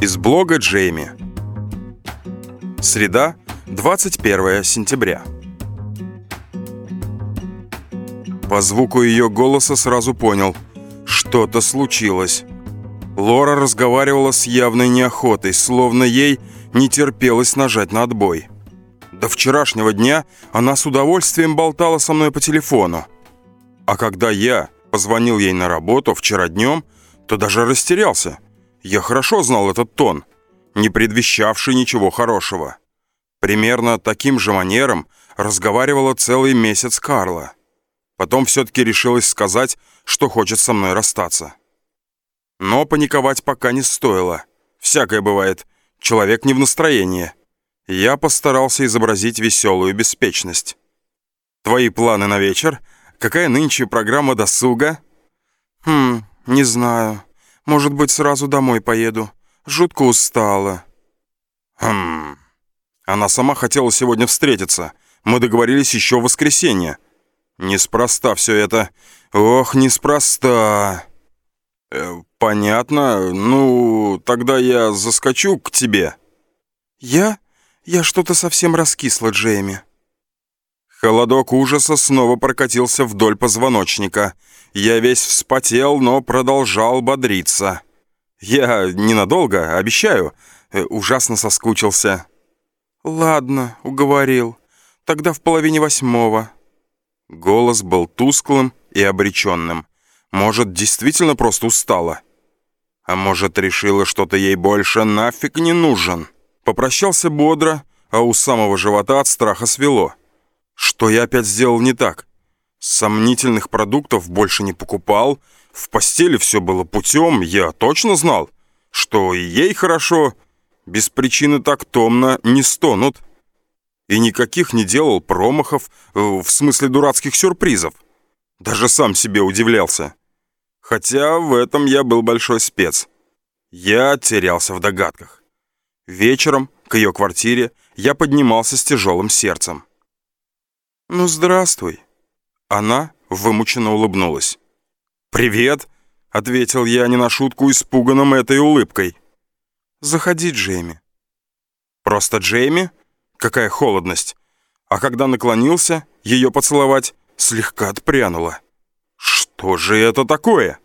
Из блога Джейми. Среда, 21 сентября. По звуку ее голоса сразу понял, что-то случилось. Лора разговаривала с явной неохотой, словно ей не терпелось нажать на отбой. До вчерашнего дня она с удовольствием болтала со мной по телефону. А когда я позвонил ей на работу вчера днем, то даже растерялся – я хорошо знал этот тон, не предвещавший ничего хорошего. Примерно таким же манером разговаривала целый месяц Карла. Потом все-таки решилась сказать, что хочет со мной расстаться. Но паниковать пока не стоило. Всякое бывает. Человек не в настроении. Я постарался изобразить веселую беспечность. «Твои планы на вечер? Какая нынче программа досуга?» «Хм, не знаю. Может быть, сразу домой поеду. Жутко устала». «Хм...» Она сама хотела сегодня встретиться. Мы договорились еще в воскресенье. Неспроста все это. Ох, неспроста. Э, понятно. Ну, тогда я заскочу к тебе. Я? Я что-то совсем раскисла, Джейми. Холодок ужаса снова прокатился вдоль позвоночника. Я весь вспотел, но продолжал бодриться. Я ненадолго, обещаю. Э, ужасно соскучился. «Ладно, уговорил. Тогда в половине восьмого». Голос был тусклым и обреченным. Может, действительно просто устала? А может, решила, что-то ей больше нафиг не нужен? Попрощался бодро, а у самого живота от страха свело. Что я опять сделал не так? Сомнительных продуктов больше не покупал. В постели все было путем, я точно знал, что и ей хорошо. Без причины так томно не стонут. И никаких не делал промахов, э, в смысле дурацких сюрпризов. Даже сам себе удивлялся. Хотя в этом я был большой спец. Я терялся в догадках. Вечером к ее квартире я поднимался с тяжелым сердцем. «Ну, здравствуй». Она вымученно улыбнулась. «Привет», — ответил я не на шутку испуганным этой улыбкой. «Заходи, Джейми». «Просто Джейми? Какая холодность!» А когда наклонился ее поцеловать, слегка отпрянула. «Что же это такое?»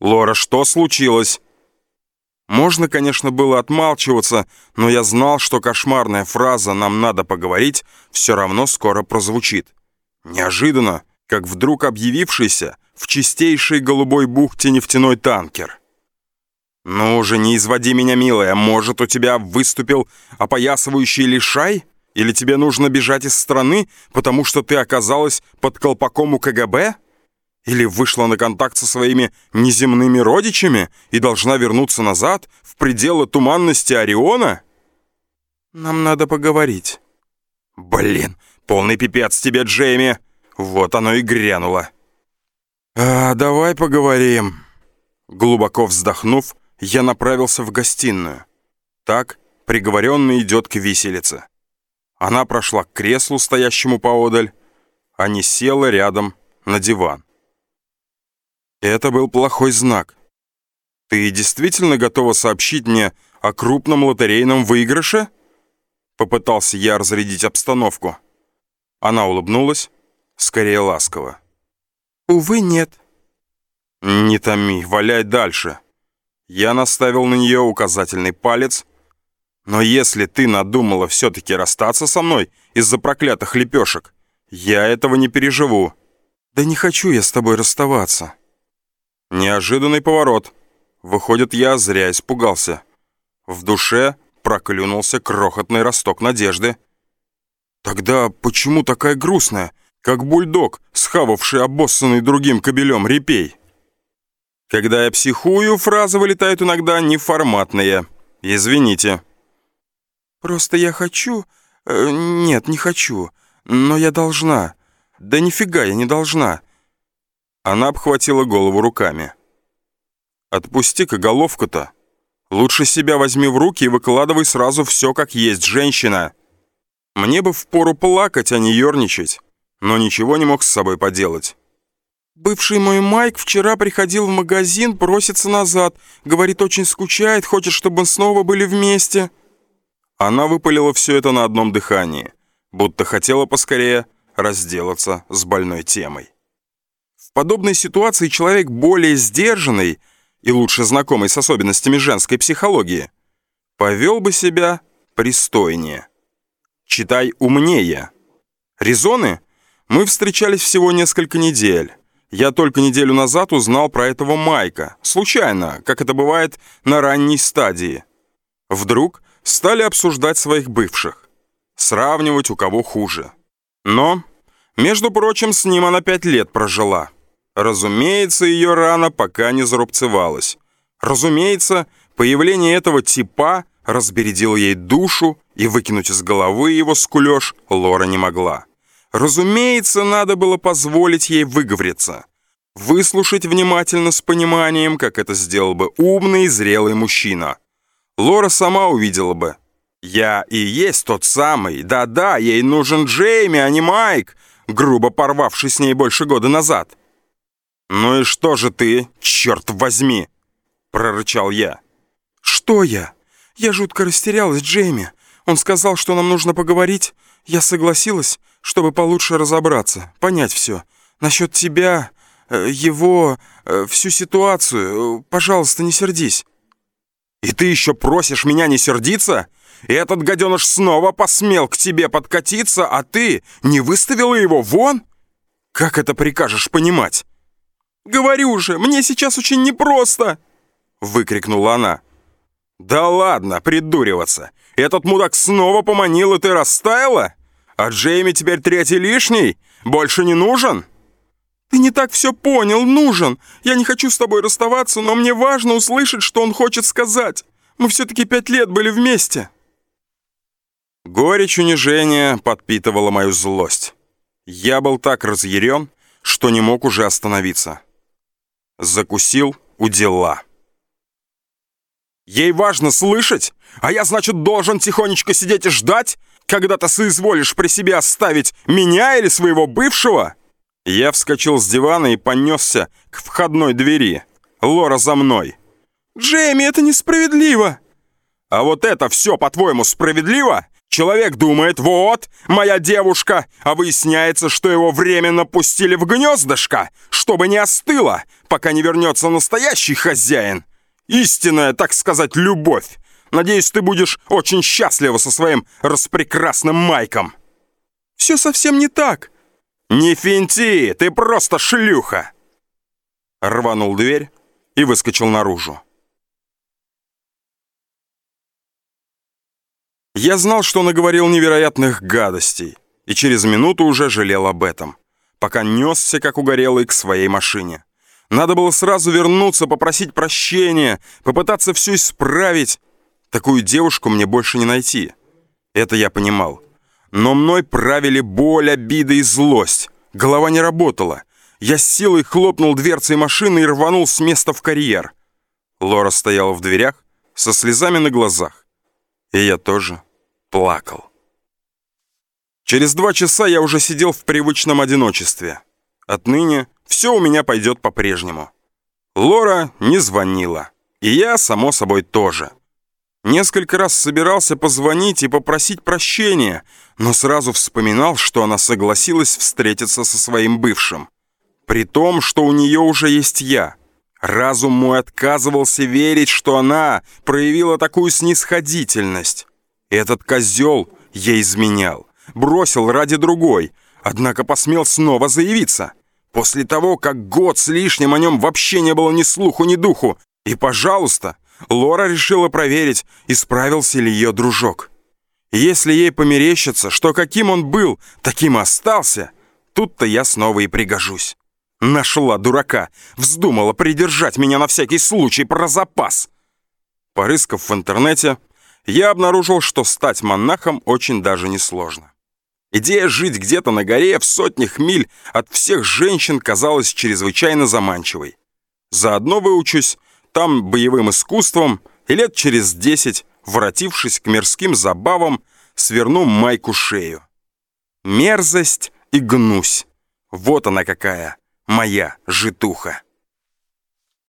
«Лора, что случилось?» Можно, конечно, было отмалчиваться, но я знал, что кошмарная фраза «нам надо поговорить» все равно скоро прозвучит. Неожиданно, как вдруг объявившийся в чистейшей голубой бухте нефтяной танкер. «Ну уже не изводи меня, милая, может, у тебя выступил опоясывающий лишай? Или тебе нужно бежать из страны, потому что ты оказалась под колпаком у КГБ?» Или вышла на контакт со своими неземными родичами и должна вернуться назад, в пределы туманности Ориона? Нам надо поговорить. Блин, полный пипец тебе, Джейми. Вот оно и грянуло. А, давай поговорим. Глубоко вздохнув, я направился в гостиную. Так приговоренный идет к виселице. Она прошла к креслу, стоящему поодаль, а не села рядом на диван. Это был плохой знак. Ты действительно готова сообщить мне о крупном лотерейном выигрыше? Попытался я разрядить обстановку. Она улыбнулась, скорее ласково. Увы, нет. Не томи, валяй дальше. Я наставил на нее указательный палец. Но если ты надумала все-таки расстаться со мной из-за проклятых лепешек, я этого не переживу. Да не хочу я с тобой расставаться. Неожиданный поворот. Выходит, я зря испугался. В душе проклюнулся крохотный росток надежды. Тогда почему такая грустная, как бульдог, схававший обоссанный другим кобелем репей? Когда я психую, фразы вылетают иногда неформатные. Извините. Просто я хочу... Э, нет, не хочу. Но я должна. Да нифига я не должна. Она обхватила голову руками. «Отпусти-ка головку-то. Лучше себя возьми в руки и выкладывай сразу все как есть, женщина. Мне бы впору плакать, а не ерничать, но ничего не мог с собой поделать». Бывший мой Майк вчера приходил в магазин, просится назад. Говорит, очень скучает, хочет, чтобы мы снова были вместе. Она выпалила все это на одном дыхании, будто хотела поскорее разделаться с больной темой. В подобной ситуации человек более сдержанный и лучше знакомый с особенностями женской психологии повел бы себя пристойнее. Читай умнее. Резоны? Мы встречались всего несколько недель. Я только неделю назад узнал про этого Майка. Случайно, как это бывает на ранней стадии. Вдруг стали обсуждать своих бывших. Сравнивать, у кого хуже. Но, между прочим, с ним она пять лет прожила. Разумеется, ее рана пока не зарубцевалась. Разумеется, появление этого типа разбередило ей душу, и выкинуть из головы его скулеж Лора не могла. Разумеется, надо было позволить ей выговориться. Выслушать внимательно с пониманием, как это сделал бы умный, зрелый мужчина. Лора сама увидела бы. «Я и есть тот самый. Да-да, ей нужен Джейми, а не Майк», грубо порвавший с ней больше года назад. «Ну и что же ты, черт возьми?» прорычал я. «Что я? Я жутко растерялась, Джейми. Он сказал, что нам нужно поговорить. Я согласилась, чтобы получше разобраться, понять все. Насчет тебя, э, его, э, всю ситуацию. Пожалуйста, не сердись». «И ты еще просишь меня не сердиться? Этот гаденыш снова посмел к тебе подкатиться, а ты не выставила его вон? Как это прикажешь понимать?» «Говорю же, мне сейчас очень непросто!» Выкрикнула она. «Да ладно, придуриваться! Этот мудак снова поманил, и ты растаяла? А Джейми теперь третий лишний? Больше не нужен?» «Ты не так все понял, нужен. Я не хочу с тобой расставаться, но мне важно услышать, что он хочет сказать. Мы все-таки пять лет были вместе». Горечь унижения подпитывала мою злость. Я был так разъярен, что не мог уже остановиться. Закусил у дела. Ей важно слышать, а я, значит, должен тихонечко сидеть и ждать, когда ты соизволишь при себе оставить меня или своего бывшего?» Я вскочил с дивана и понесся к входной двери. Лора за мной. «Джейми, это несправедливо!» «А вот это все, по-твоему, справедливо?» Человек думает, вот, моя девушка, а выясняется, что его временно пустили в гнездышко, чтобы не остыло, пока не вернется настоящий хозяин. Истинная, так сказать, любовь. Надеюсь, ты будешь очень счастлива со своим распрекрасным Майком. Все совсем не так. Не финти, ты просто шлюха. Рванул дверь и выскочил наружу. Я знал, что наговорил невероятных гадостей, и через минуту уже жалел об этом, пока несся, как угорелый, к своей машине. Надо было сразу вернуться, попросить прощения, попытаться все исправить. Такую девушку мне больше не найти. Это я понимал. Но мной правили боль, обида и злость. Голова не работала. Я с силой хлопнул дверцей машины и рванул с места в карьер. Лора стояла в дверях со слезами на глазах. И я тоже плакал. Через два часа я уже сидел в привычном одиночестве. Отныне все у меня пойдет по-прежнему. Лора не звонила. И я, само собой, тоже. Несколько раз собирался позвонить и попросить прощения, но сразу вспоминал, что она согласилась встретиться со своим бывшим. При том, что у нее уже есть я. Разум мой отказывался верить, что она проявила такую снисходительность. Этот козел ей изменял, бросил ради другой, однако посмел снова заявиться. После того, как год с лишним о нем вообще не было ни слуху, ни духу. И, пожалуйста, Лора решила проверить, исправился ли ее дружок. Если ей померещится, что каким он был, таким и остался, тут-то я снова и пригожусь. Нашла дурака, вздумала придержать меня на всякий случай про запас. Порыскав в интернете, я обнаружил, что стать монахом очень даже несложно. Идея жить где-то на горе в сотнях миль от всех женщин казалась чрезвычайно заманчивой. Заодно выучусь там боевым искусством и лет через десять, воротившись к мирским забавам, сверну майку шею. Мерзость и гнусь. Вот она какая, моя житуха.